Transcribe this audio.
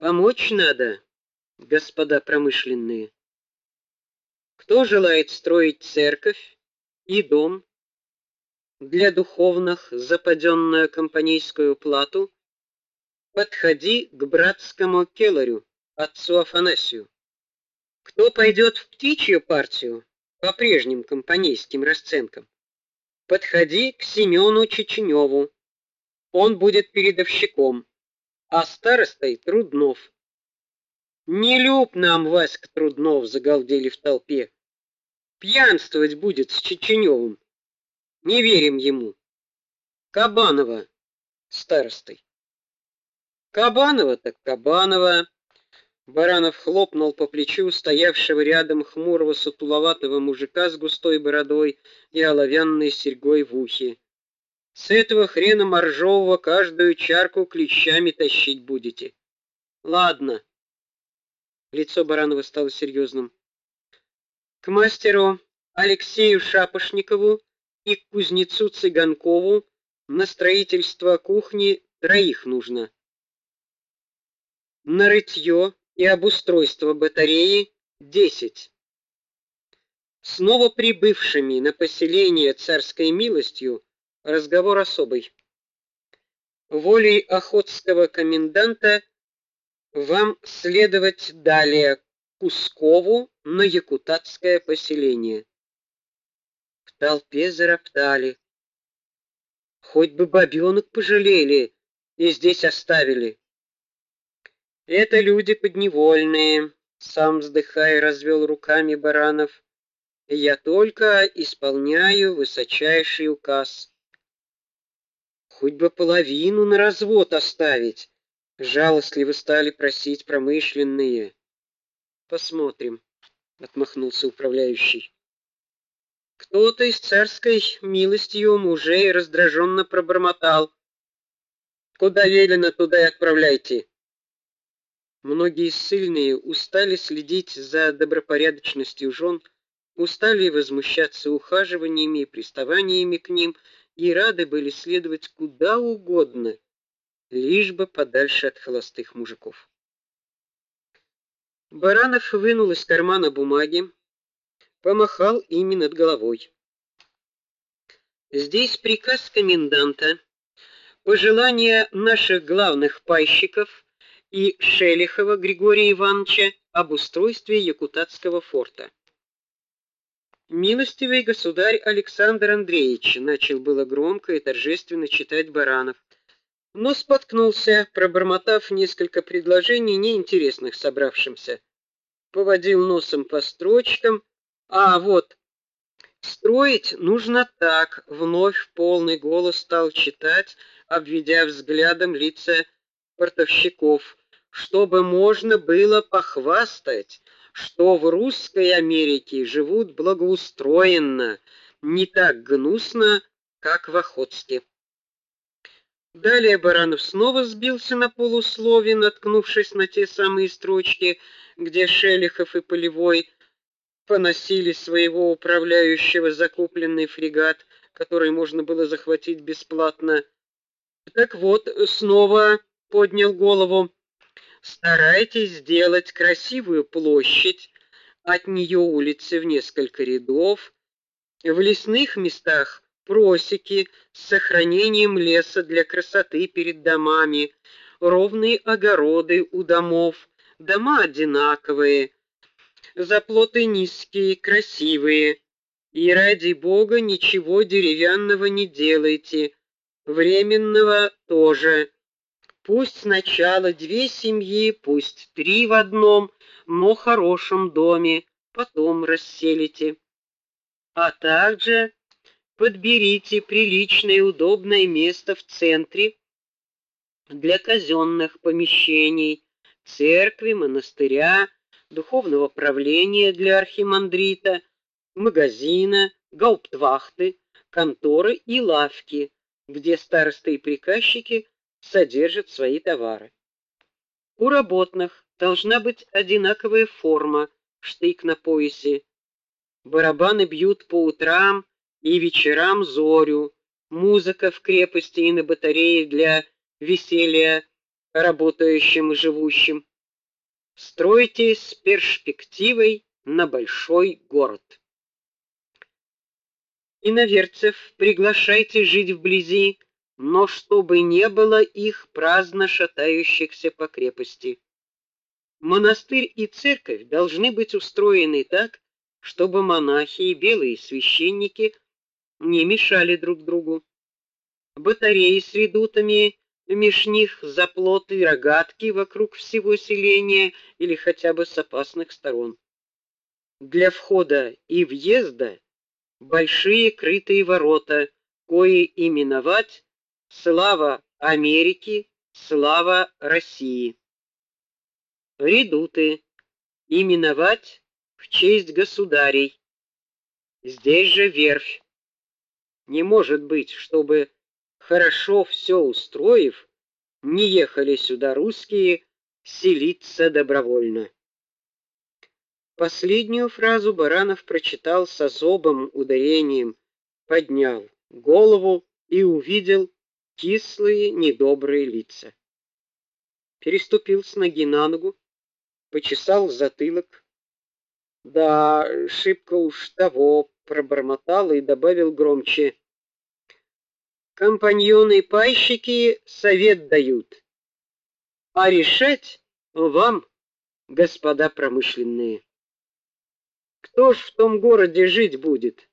Помочь надо, господа промышленные. Кто желает строить церковь и дом для духовных западенную компанейскую плату, подходи к братскому келарю, отцу Афанасию. Кто пойдет в птичью партию по прежним компанейским расценкам, подходи к Семену Чеченеву. Он будет передовщиком, а старостой Труднов. Не люб нам Васька Труднов, загалдели в толпе. Пьянствовать будет с Чеченевым. Не верим ему. Кабанова старостой. Кабанова так Кабанова. Баранов хлопнул по плечу стоявшего рядом хмурого сутуловатого мужика с густой бородой и оловянной серьгой в ухе. С этого хрена моржового каждую чарку клещами тащить будете. Ладно. Лицо Баранова стало серьезным. К мастеру Алексею Шапошникову и к кузнецу Цыганкову на строительство кухни троих нужно. На рытье и обустройство батареи 10. Снова прибывшими на поселение царской милостью разговор особый. Волей охотского коменданта вам следовать далее к Кускову на якутатское поселение. В толпе зароптали. Хоть бы бабёнок пожалели и здесь оставили. Это люди подневольные, сам вздыхая развел руками Баранов. Я только исполняю высочайший указ. Хоть бы половину на развод оставить, жалостливо стали просить промышленные. Посмотрим, отмахнулся управляющий. Кто-то из царской милостью мужей раздраженно пробормотал: "Куда велено, туда и отправляйте". Многие ссыльные устали следить за добропорядочностью жен, устали возмущаться ухаживаниями и приставаниями к ним и рады были следовать куда угодно, лишь бы подальше от холостых мужиков. Баранов вынул из кармана бумаги, помахал ими над головой. Здесь приказ коменданта, пожелание наших главных пайщиков и Шелихова Григория Ивановича об устройстве Якутатского форта. Милостивый государь Александр Андреевич начал было громко и торжественно читать Баранов, но споткнулся, пробормотав несколько предложений неинтересных собравшимся. Поводил носом по строчкам, а вот строить нужно так, вновь в полный голос стал читать, обведя взглядом лица портовщиков, чтобы можно было похвастать, что в русской Америке живут благоустроенно, не так гнусно, как в Охотске. Далее Баранов снова сбился на полуслове, наткнувшись на те самые строчки, где Шелихов и Полевой поносили своего управляющего закупленный фрегат, который можно было захватить бесплатно. Так вот, снова поднял голову. Старайтесь сделать красивую площадь, от нее улицы в несколько рядов, в лесных местах просеки с сохранением леса для красоты перед домами, ровные огороды у домов, дома одинаковые, заплоты низкие, красивые. И ради бога ничего деревянного не делайте, временного тоже. Пусть сначала две семьи, пусть три в одном, но хорошем доме, потом расселите. А также подберите приличное удобное место в центре для казенных помещений, церкви, монастыря, духовного правления для архимандрита, магазина, гауптвахты, конторы и лавки, где старосты и приказчики содержат свои товары. У работных должна быть одинаковая форма, штык на поясе. Барабаны бьют по утрам и вечерам зорю, музыка в крепости и на батарее для веселья работающим и живущим. Стройте с перспективой на большой город. Иноверцев приглашайте жить вблизи, но чтобы не было их праздно шатающихся по крепости. Монастырь и церковь должны быть устроены так, чтобы монахи и белые священники не мешали друг другу. Батареи с редутами меж них заплоты и рогатки вокруг всего селения или хотя бы с опасных сторон. Для входа и въезда большие крытые ворота, кои именовать слава Америки, слава России. Редуты именовать в честь государей. Здесь же верфь. Не может быть, чтобы хорошо все устроив, не ехали сюда русские селиться добровольно. Последнюю фразу Баранов прочитал с особым ударением, поднял голову и увидел кислые, недобрые лица. Переступил с ноги на ногу, почесал затылок. Да, шибко уж того пробормотал и добавил громче: компаньоны-пайщики совет дают, а решать вам, господа промышленные. Кто ж в том городе жить будет?